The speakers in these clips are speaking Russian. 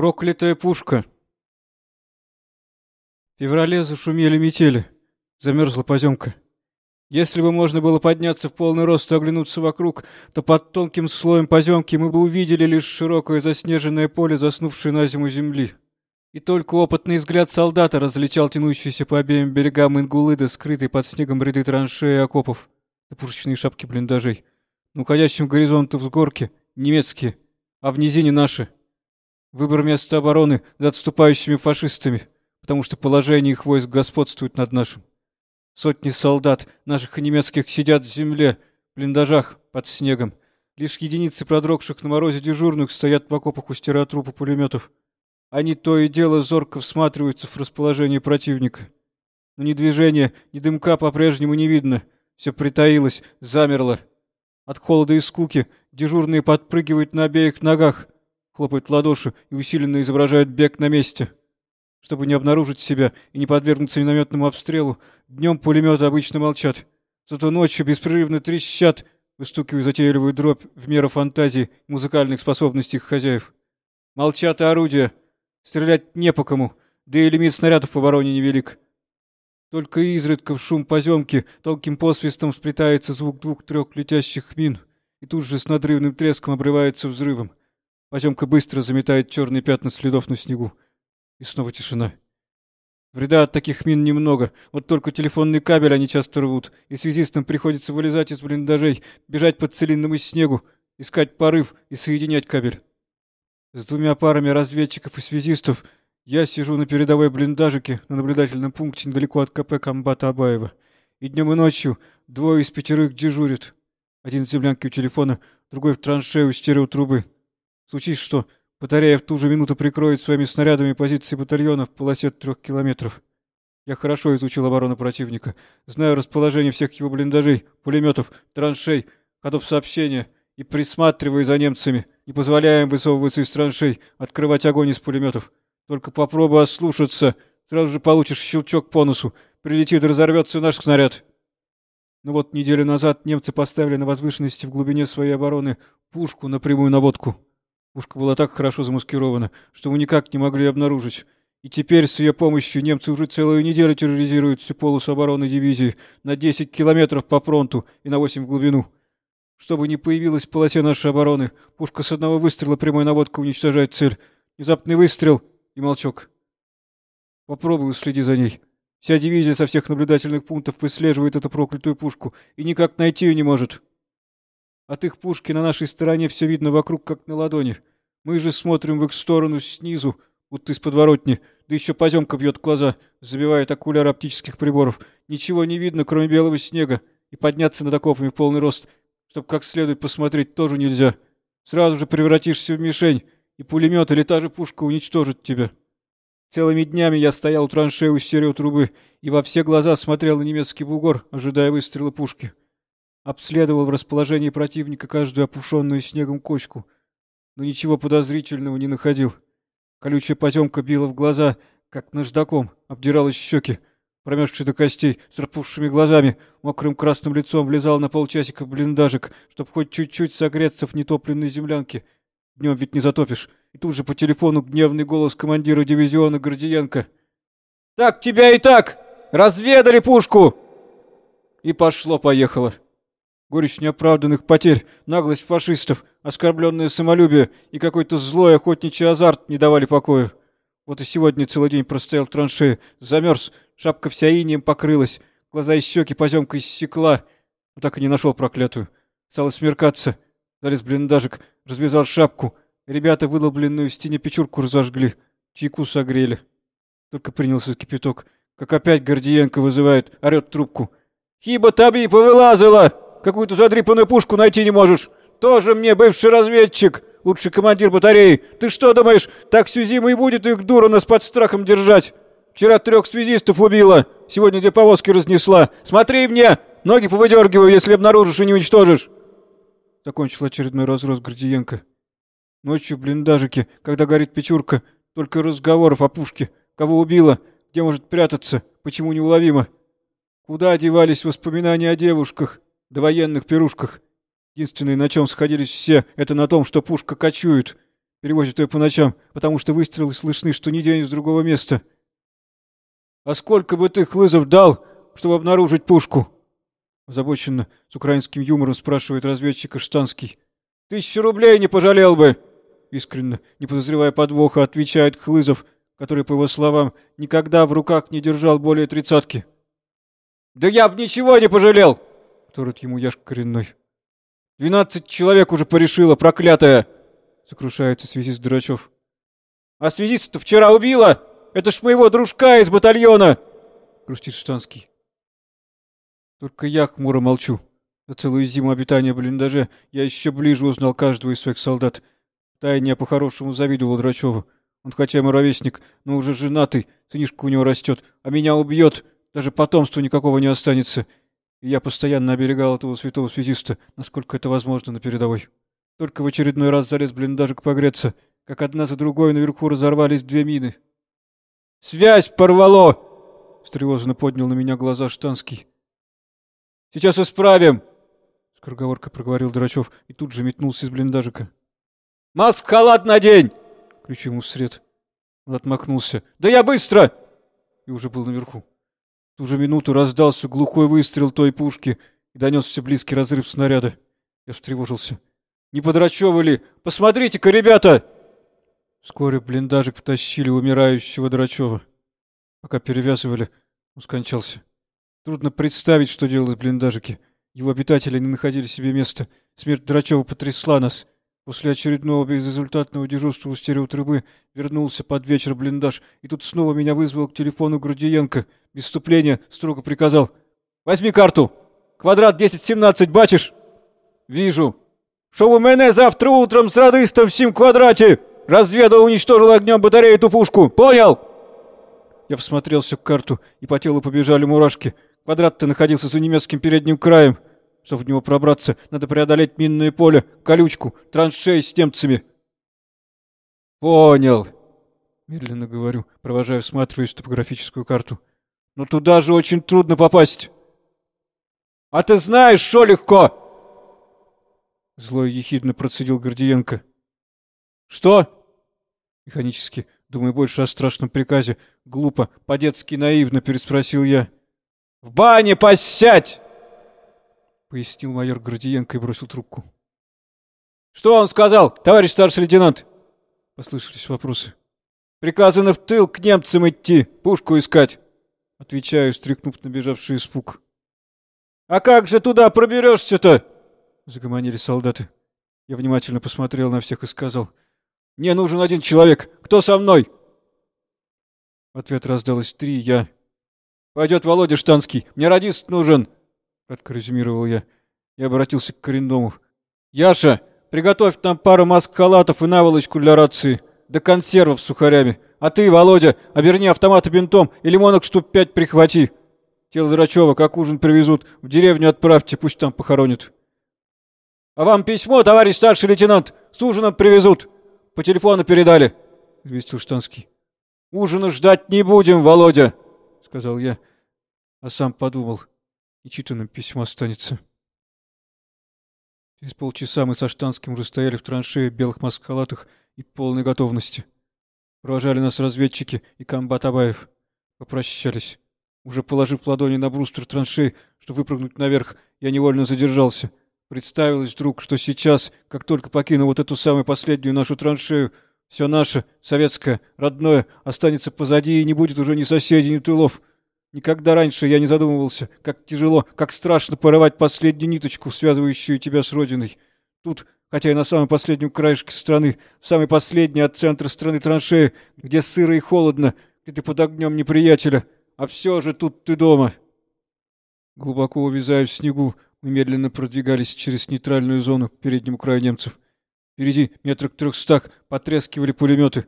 Проклятая пушка. В феврале зашумели метели. Замерзла поземка. Если бы можно было подняться в полный рост и оглянуться вокруг, то под тонким слоем поземки мы бы увидели лишь широкое заснеженное поле, заснувшее на зиму земли. И только опытный взгляд солдата различал тянущиеся по обеим берегам Ингулыда, скрытые под снегом ряды траншеи и окопов, и пушечные шапки блиндажей. На уходящем горизонту взгорке немецкие, а в низине наши. Выбор места обороны за отступающими фашистами, потому что положение их войск господствует над нашим. Сотни солдат, наших и немецких, сидят в земле, в блиндажах, под снегом. Лишь единицы продрогших на морозе дежурных стоят в окопах, устирая трупы пулеметов. Они то и дело зорко всматриваются в расположение противника. Но ни движения, ни дымка по-прежнему не видно. Все притаилось, замерло. От холода и скуки дежурные подпрыгивают на обеих ногах, хлопают в ладоши и усиленно изображают бег на месте. Чтобы не обнаружить себя и не подвергнуться минометному обстрелу, днем пулеметы обычно молчат. Зато ночью беспрерывно трещат, выстукивая затейливую дробь в меру фантазии музыкальных способностей их хозяев. Молчат и орудия. Стрелять не по кому, да и лимит снарядов в обороне невелик. Только изредка в шум поземки тонким посвистом сплетается звук двух-трех летящих мин, и тут же с надрывным треском обрывается взрывом. Поземка быстро заметает черные пятна следов на снегу. И снова тишина. Вреда от таких мин немного. Вот только телефонный кабель они часто рвут, и связистам приходится вылезать из блиндажей, бежать по целинному снегу, искать порыв и соединять кабель. С двумя парами разведчиков и связистов я сижу на передовой блиндажике на наблюдательном пункте недалеко от КП комбата Абаева. И днем и ночью двое из пятерых дежурят. Один в землянке у телефона, другой в траншею у стереотрубы. Случись что, Батарея в ту же минуту прикроет своими снарядами позиции батальона в полосе трех километров. Я хорошо изучил оборону противника, знаю расположение всех его блиндажей, пулеметов, траншей, ходов сообщения и присматриваю за немцами, не позволяя им высовываться из траншей, открывать огонь из пулеметов. Только попробуй ослушаться, сразу же получишь щелчок по носу, прилетит разорвется наш снаряд. Ну вот неделю назад немцы поставили на возвышенности в глубине своей обороны пушку на прямую наводку. Пушка была так хорошо замаскирована, что мы никак не могли обнаружить. И теперь с ее помощью немцы уже целую неделю терроризируют всю полосу обороны дивизии на 10 километров по фронту и на 8 в глубину. Чтобы не появилась в полосе нашей обороны, пушка с одного выстрела прямой наводкой уничтожает цель. Внезапный выстрел и молчок. Попробуй следи за ней. Вся дивизия со всех наблюдательных пунктов выслеживает эту проклятую пушку и никак найти ее не может. От их пушки на нашей стороне все видно вокруг, как на ладони. Мы же смотрим в их сторону снизу, будто из подворотни, да еще поземка бьет глаза, забивает окуляр оптических приборов. Ничего не видно, кроме белого снега, и подняться над окопами в полный рост, чтобы как следует посмотреть, тоже нельзя. Сразу же превратишься в мишень, и пулемет или та же пушка уничтожит тебя. Целыми днями я стоял у траншеи у стереотрубы и во все глаза смотрел на немецкий бугор, ожидая выстрела пушки. Обследовал в расположении противника каждую опушенную снегом кочку, но ничего подозрительного не находил. Колючая поземка била в глаза, как наждаком, обдирала щеки. Промерзший до костей, с распухшими глазами, мокрым красным лицом влезал на полчасика в блиндажик, чтобы хоть чуть-чуть согреться в нетопленной землянке. Днем ведь не затопишь. И тут же по телефону гневный голос командира дивизиона Гордиенко. «Так тебя и так! Разведали пушку!» И пошло-поехало. Горечь неоправданных потерь, наглость фашистов, оскорбленное самолюбие и какой-то злой охотничий азарт не давали покоя. Вот и сегодня целый день простоял в траншее, замерз, шапка вся инеем покрылась, глаза и щеки поземка иссекла, но так и не нашел проклятую. Стало смеркаться, залез блиндажик, развязал шапку, ребята вылобленную в стене печурку разожгли, чайку согрели. Только принялся кипяток, как опять Гордиенко вызывает, орет трубку. «Хиба таби повылазила!» Какую-то задрипанную пушку найти не можешь. Тоже мне бывший разведчик, лучший командир батареи. Ты что думаешь, так всю зиму и будет их дура нас под страхом держать? Вчера трех связистов убила, сегодня две повозки разнесла. Смотри мне, ноги повыдергиваю, если обнаружишь и не уничтожишь. Закончил очередной разрос Гордиенко. Ночью в блиндажике, когда горит печурка, только разговоров о пушке. Кого убила, где может прятаться, почему неуловимо. Куда девались воспоминания о девушках? Довоенных пирушках. Единственное, на чем сходились все, это на том, что пушка кочует. Перевозят ее по ночам, потому что выстрелы слышны, что ни день из другого места. А сколько бы ты хлызов дал, чтобы обнаружить пушку? Озабоченно, с украинским юмором спрашивает разведчик Штанский. Тысячу рублей не пожалел бы! Искренне, не подозревая подвоха, отвечает Хлызов, который, по его словам, никогда в руках не держал более тридцатки. «Да я б ничего не пожалел!» — вторит ему Яшка коренной. «Двенадцать человек уже порешило, проклятая!» — сокрушается связист Дурачев. «А связиста вчера убила! Это ж моего дружка из батальона!» — грустит Штанский. Только я хмуро молчу. За целую зиму обитания в блиндаже я еще ближе узнал каждого из своих солдат. Тайне я по-хорошему завидовал Драчеву. Он хотя и ровесник, но уже женатый, сынишка у него растет, а меня убьет, даже потомства никакого не останется. Я постоянно оберегал этого святого связиста, насколько это возможно на передовой. Только в очередной раз залез блиндажик погреться, как одна за другой наверху разорвались две мины. «Связь порвало!» — встревоженно поднял на меня глаза Штанский. «Сейчас исправим!» — скороговоркой проговорил Драчев и тут же метнулся из блиндажика. «Маск-халат надень!» — кричу ему вслед. Он отмахнулся. «Да я быстро!» И уже был наверху. Ту же минуту раздался глухой выстрел той пушки и донесся близкий разрыв снаряда. Я встревожился. «Не подрачевы ли? Посмотрите-ка, ребята!» Вскоре блиндажик потащили умирающего Драчева. Пока перевязывали, он скончался. Трудно представить, что делалось в блиндажике. Его обитатели не находили себе места. Смерть Драчева потрясла нас. После очередного безрезультатного дежурства у стереотрубы вернулся под вечер блиндаж, и тут снова меня вызвал к телефону Грудиенко. Без вступления строго приказал. «Возьми карту! Квадрат 1017, бачишь?» «Вижу. Что у меня завтра утром с радистом в сим квадрате! Разведал, уничтожил огнем батарею эту пушку! Понял?» Я всмотрелся в карту, и по телу побежали мурашки. Квадрат-то находился за немецким передним краем. Чтобы в него пробраться, надо преодолеть минное поле, колючку, траншеи с немцами. Понял. Медленно говорю, провожая, всматриваясь в топографическую карту. Но туда же очень трудно попасть. А ты знаешь, что легко? Зло ехидно процедил Гордиенко. Что? Механически, думая больше о страшном приказе, глупо, по-детски наивно переспросил я. В бане посять! Пояснил майор Гордиенко и бросил трубку. «Что он сказал, товарищ старший лейтенант?» Послышались вопросы. «Приказано в тыл к немцам идти, пушку искать!» Отвечаю, стряхнув набежавший испуг. «А как же туда проберешься-то?» Загомонили солдаты. Я внимательно посмотрел на всех и сказал. «Мне нужен один человек. Кто со мной?» В ответ раздалось три «я». «Пойдет Володя Штанский. Мне радист нужен!» Кратко резюмировал я и обратился к коренному. «Яша, приготовь там пару маск-халатов и наволочку для рации, да консервов с сухарями. А ты, Володя, оберни автомат бинтом и лимонок штук пять прихвати. Тело Драчева, как ужин привезут, в деревню отправьте, пусть там похоронят». «А вам письмо, товарищ старший лейтенант, с ужином привезут. По телефону передали», — известил Штанский. «Ужина ждать не будем, Володя», — сказал я, а сам подумал нечитанным письмо останется. Через полчаса мы со Штанским уже стояли в траншее белых маскалатах и полной готовности. Провожали нас разведчики и комбат Абаев. Попрощались. Уже положив ладони на брустер траншей, чтобы выпрыгнуть наверх, я невольно задержался. Представилось вдруг, что сейчас, как только покину вот эту самую последнюю нашу траншею, все наше, советское, родное, останется позади и не будет уже ни соседей, ни тылов. Никогда раньше я не задумывался, как тяжело, как страшно порывать последнюю ниточку, связывающую тебя с родиной. Тут, хотя и на самом последнем краешке страны, самый последний от центра страны траншеи, где сыро и холодно, где ты под огнем неприятеля, а все же тут ты дома. Глубоко увязая в снегу, мы медленно продвигались через нейтральную зону к переднему краю немцев. Впереди, метрах трехстах, потрескивали пулеметы.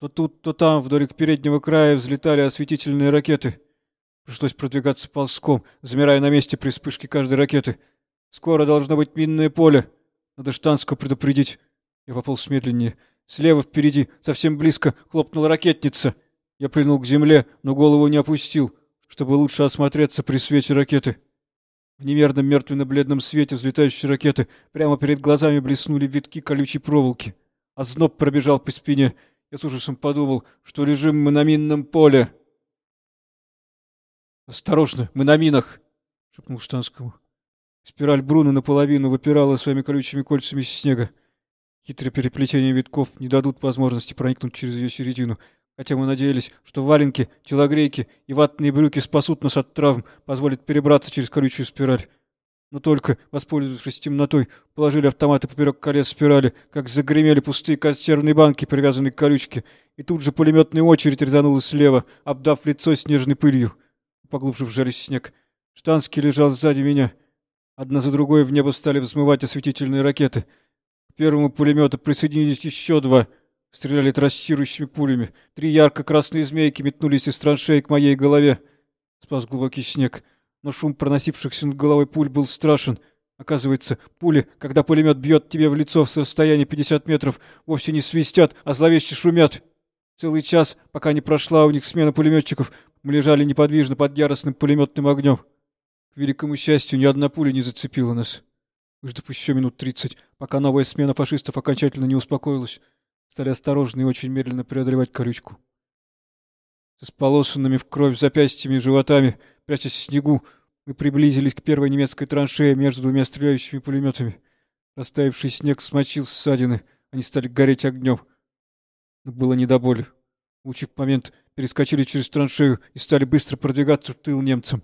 То тут, то там, вдоль переднего края, взлетали осветительные ракеты — Пришлось продвигаться ползком, замирая на месте при вспышке каждой ракеты. Скоро должно быть минное поле. Надо Штанского предупредить. Я пополз медленнее. Слева впереди, совсем близко, хлопнула ракетница. Я прильнул к земле, но голову не опустил, чтобы лучше осмотреться при свете ракеты. В немерном мертвенно-бледном свете взлетающей ракеты прямо перед глазами блеснули витки колючей проволоки. а зноб пробежал по спине. Я с ужасом подумал, что лежим мы на минном поле. «Осторожно, мы на минах!» — шепнул Штанскому. Спираль Бруно наполовину выпирала своими колючими кольцами из снега. Хитрые переплетения витков не дадут возможности проникнуть через ее середину, хотя мы надеялись, что валенки, телогрейки и ватные брюки спасут нас от травм, позволят перебраться через колючую спираль. Но только, воспользовавшись темнотой, положили автоматы поперек колес спирали, как загремели пустые консервные банки, привязанные к колючке, и тут же пулеметная очередь резанула слева, обдав лицо снежной пылью. Поглубже вжались в снег. Штанский лежал сзади меня. Одна за другой в небо стали взмывать осветительные ракеты — к первому пулемету присоединились еще два. Стреляли трассирующими пулями. Три ярко-красные змейки метнулись из траншеи к моей голове. Спас глубокий снег. Но шум проносившихся над головой пуль был страшен. Оказывается, пули, когда пулемет бьет тебе в лицо в расстоянии 50 метров, вовсе не свистят, а зловеще шумят. Целый час, пока не прошла у них смена пулеметчиков, мы лежали неподвижно под яростным пулеметным огнем. К великому счастью, ни одна пуля не зацепила нас. Выждав еще минут тридцать, пока новая смена фашистов окончательно не успокоилась, стали осторожно и очень медленно преодолевать колючку. С полосанными в кровь запястьями и животами, прячась в снегу, мы приблизились к первой немецкой траншее между двумя стреляющими пулеметами. Растаявший снег смочил ссадины, они стали гореть огнем. Но было не до боли. Учив момент, перескочили через траншею и стали быстро продвигаться в тыл немцам.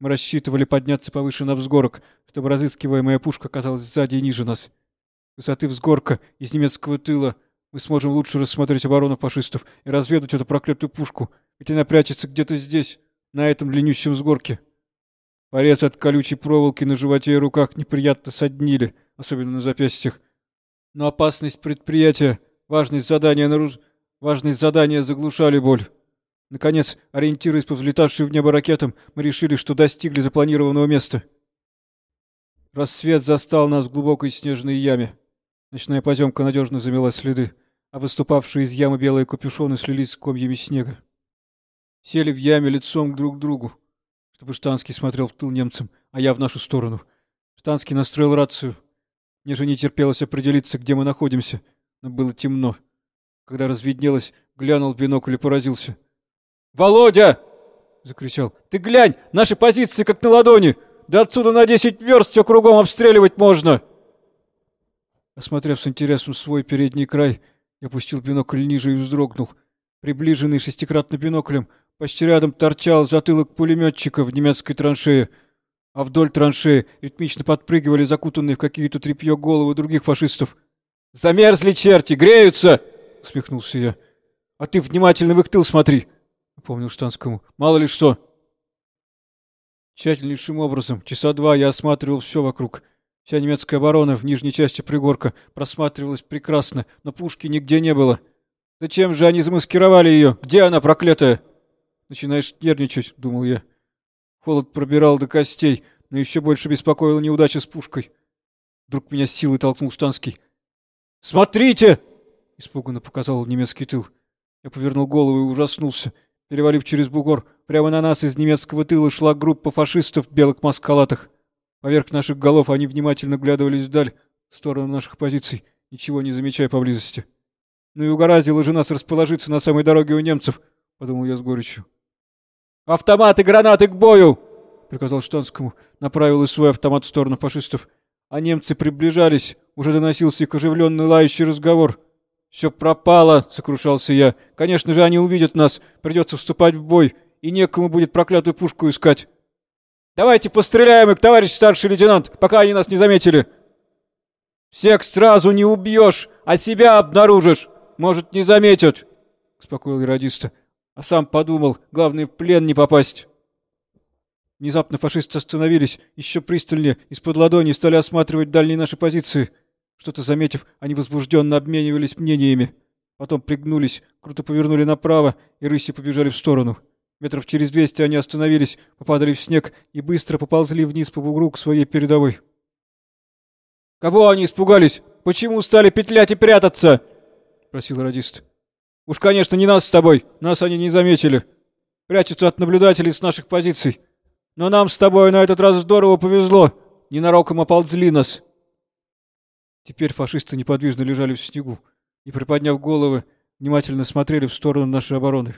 Мы рассчитывали подняться повыше на взгорок, чтобы разыскиваемая пушка оказалась сзади и ниже нас. Высоты взгорка из немецкого тыла мы сможем лучше рассмотреть оборону фашистов и разведать эту проклятую пушку, ведь она прячется где-то здесь, на этом длиннющем взгорке. Порез от колючей проволоки на животе и руках неприятно соднили, особенно на запястьях. Но опасность предприятия, важность задания наруж... важность задания заглушали боль. Наконец, ориентируясь по взлетавшей в небо ракетам, мы решили, что достигли запланированного места. Рассвет застал нас в глубокой снежной яме. Ночная поземка надежно замела следы, а выступавшие из ямы белые капюшоны слились с комьями снега. Сели в яме лицом друг к другу, чтобы Штанский смотрел в тыл немцам, а я в нашу сторону. Штанский настроил рацию. Мне же не терпелось определиться, где мы находимся, но было темно. Когда разведнелось, глянул в бинокль и поразился — «Володя!» — закричал. «Ты глянь! Наши позиции как на ладони! Да отсюда на десять верст все кругом обстреливать можно!» Осмотрев с интересом свой передний край, я опустил бинокль ниже и вздрогнул. Приближенный шестикратно биноклем, почти рядом торчал затылок пулеметчика в немецкой траншее, а вдоль траншеи ритмично подпрыгивали закутанные в какие-то тряпье головы других фашистов. «Замерзли черти! Греются!» — усмехнулся я. «А ты внимательно в их тыл смотри!» Напомнил Штанскому. «Мало ли что!» Тщательнейшим образом, часа два я осматривал все вокруг. Вся немецкая оборона в нижней части пригорка просматривалась прекрасно, но пушки нигде не было. Зачем же они замаскировали ее? Где она, проклятая? Начинаешь нервничать, думал я. Холод пробирал до костей, но еще больше беспокоила неудача с пушкой. Вдруг меня с силой толкнул Штанский. «Смотрите!» — испуганно показал немецкий тыл. Я повернул голову и ужаснулся. Перевалив через бугор, прямо на нас из немецкого тыла шла группа фашистов в белых маскалатах. Поверх наших голов они внимательно глядывались вдаль, в сторону наших позиций, ничего не замечая поблизости. «Ну и угораздило же нас расположиться на самой дороге у немцев», — подумал я с горечью. «Автоматы, гранаты к бою!» — приказал Штанскому, направил из свой автомат в сторону фашистов. А немцы приближались, уже доносился их оживленный лающий разговор — «Все пропало!» — сокрушался я. «Конечно же, они увидят нас. Придется вступать в бой, и некому будет проклятую пушку искать. Давайте постреляем их, товарищ старший лейтенант, пока они нас не заметили!» «Всех сразу не убьешь, а себя обнаружишь. Может, не заметят!» — успокоил радиста. А сам подумал, главное, в плен не попасть. Внезапно фашисты остановились, еще пристальнее, из-под ладони стали осматривать дальние наши позиции — что-то заметив, они возбужденно обменивались мнениями. Потом пригнулись, круто повернули направо и рыси побежали в сторону. Метров через двести они остановились, попадали в снег и быстро поползли вниз по бугру к своей передовой. «Кого они испугались? Почему стали петлять и прятаться?» — просил радист. «Уж, конечно, не нас с тобой. Нас они не заметили. Прячутся от наблюдателей с наших позиций. Но нам с тобой на этот раз здорово повезло. Ненароком оползли нас. Теперь фашисты неподвижно лежали в снегу. и, приподняв головы, внимательно смотрели в сторону нашей обороны.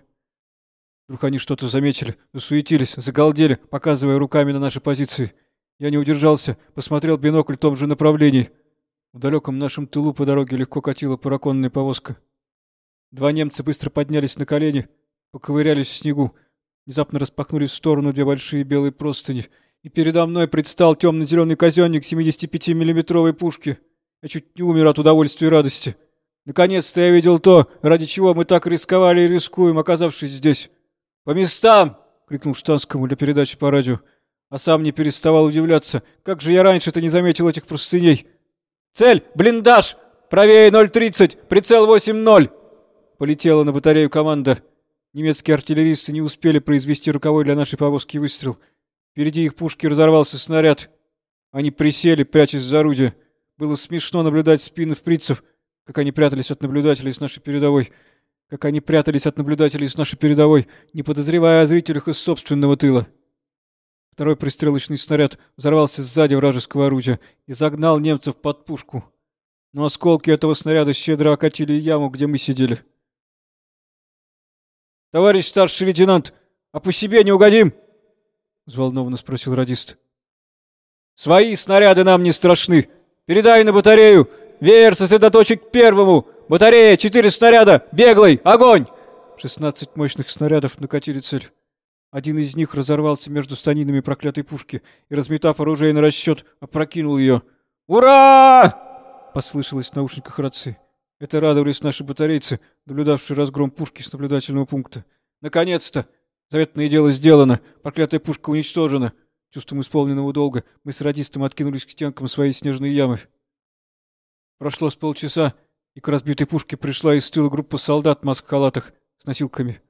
Вдруг они что-то заметили, засуетились, загалдели, показывая руками на наши позиции. Я не удержался, посмотрел бинокль в том же направлении. В далеком нашем тылу по дороге легко катила параконная повозка. Два немца быстро поднялись на колени, поковырялись в снегу, внезапно распахнули в сторону две большие белые простыни, и передо мной предстал темно-зеленый казенник 75-миллиметровой пушки. Я чуть не умер от удовольствия и радости. Наконец-то я видел то, ради чего мы так рисковали и рискуем, оказавшись здесь. «По местам!» — крикнул Штанскому для передачи по радио. А сам не переставал удивляться. Как же я раньше-то не заметил этих простыней? «Цель! Блиндаж! Правее 0.30! Прицел 8.0!» Полетела на батарею команда. Немецкие артиллеристы не успели произвести руковой для нашей повозки выстрел. Впереди их пушки разорвался снаряд. Они присели, прячась за орудие. Было смешно наблюдать спины фрицев, как они прятались от наблюдателей с нашей передовой. Как они прятались от наблюдателей с нашей передовой, не подозревая о зрителях из собственного тыла. Второй пристрелочный снаряд взорвался сзади вражеского оружия и загнал немцев под пушку. Но осколки этого снаряда щедро окатили яму, где мы сидели. «Товарищ старший лейтенант, а по себе не угодим?» — взволнованно спросил радист. «Свои снаряды нам не страшны. Передай на батарею. Веер сосредоточить первому. Батарея, четыре снаряда. Беглый, огонь!» Шестнадцать мощных снарядов накатили цель. Один из них разорвался между станинами проклятой пушки и, разметав оружие на расчет, опрокинул ее. «Ура!» — послышалось в наушниках рации. Это радовались наши батарейцы, наблюдавшие разгром пушки с наблюдательного пункта. «Наконец-то! Заветное дело сделано! Проклятая пушка уничтожена!» Чувством исполненного долга мы с радистом откинулись к стенкам своей снежной ямы. Прошло с полчаса, и к разбитой пушке пришла из тыла группа солдат в маск-халатах с носилками.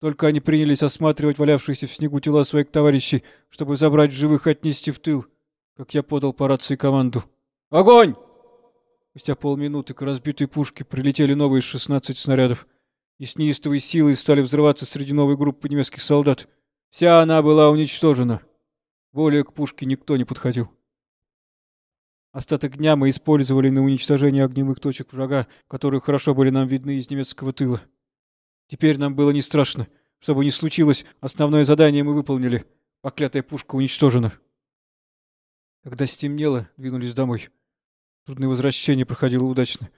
Только они принялись осматривать валявшиеся в снегу тела своих товарищей, чтобы забрать живых и отнести в тыл, как я подал по рации команду. «Огонь!» Спустя полминуты к разбитой пушке прилетели новые шестнадцать снарядов и с неистовой силой стали взрываться среди новой группы немецких солдат. Вся она была уничтожена. Более к пушке никто не подходил. Остаток дня мы использовали на уничтожение огневых точек врага, которые хорошо были нам видны из немецкого тыла. Теперь нам было не страшно. Что бы ни случилось, основное задание мы выполнили. Поклятая пушка уничтожена. Когда стемнело, двинулись домой. Трудное возвращение проходило удачно.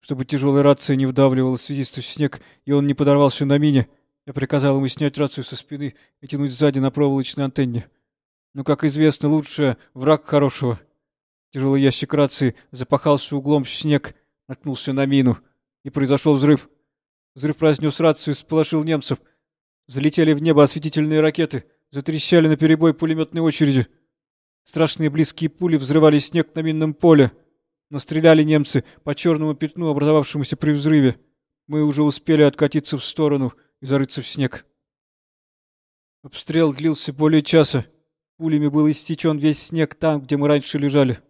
Чтобы тяжелая рация не вдавливала связистов в снег, и он не подорвался на мине, я приказал ему снять рацию со спины и тянуть сзади на проволочной антенне. Но, как известно, лучше враг хорошего. Тяжелый ящик рации запахался углом в снег, наткнулся на мину, и произошел взрыв. Взрыв разнес рацию и сполошил немцев. Залетели в небо осветительные ракеты, затрещали на перебой пулеметные очереди. Страшные близкие пули взрывали снег на минном поле. Но стреляли немцы по черному пятну, образовавшемуся при взрыве. Мы уже успели откатиться в сторону и зарыться в снег. Обстрел длился более часа. Пулями был истечен весь снег там, где мы раньше лежали.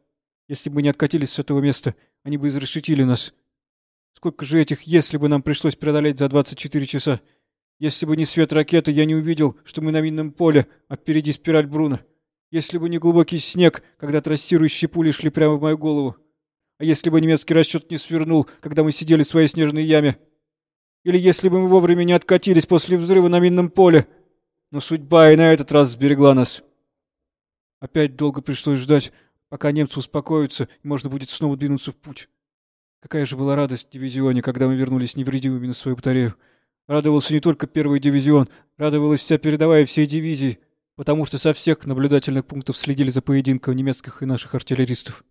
Если бы не откатились с этого места, они бы изрешетили нас. Сколько же этих «если бы» нам пришлось преодолеть за 24 часа? Если бы не свет ракеты, я не увидел, что мы на минном поле, а впереди спираль Бруна. Если бы не глубокий снег, когда трассирующие пули шли прямо в мою голову. А если бы немецкий расчет не свернул, когда мы сидели в своей снежной яме? Или если бы мы вовремя не откатились после взрыва на минном поле? Но судьба и на этот раз сберегла нас. Опять долго пришлось ждать, пока немцы успокоятся, и можно будет снова двинуться в путь. Какая же была радость в дивизионе, когда мы вернулись невредимыми на свою батарею. Радовался не только первый дивизион, радовалась вся передовая всей дивизии, потому что со всех наблюдательных пунктов следили за поединком немецких и наших артиллеристов.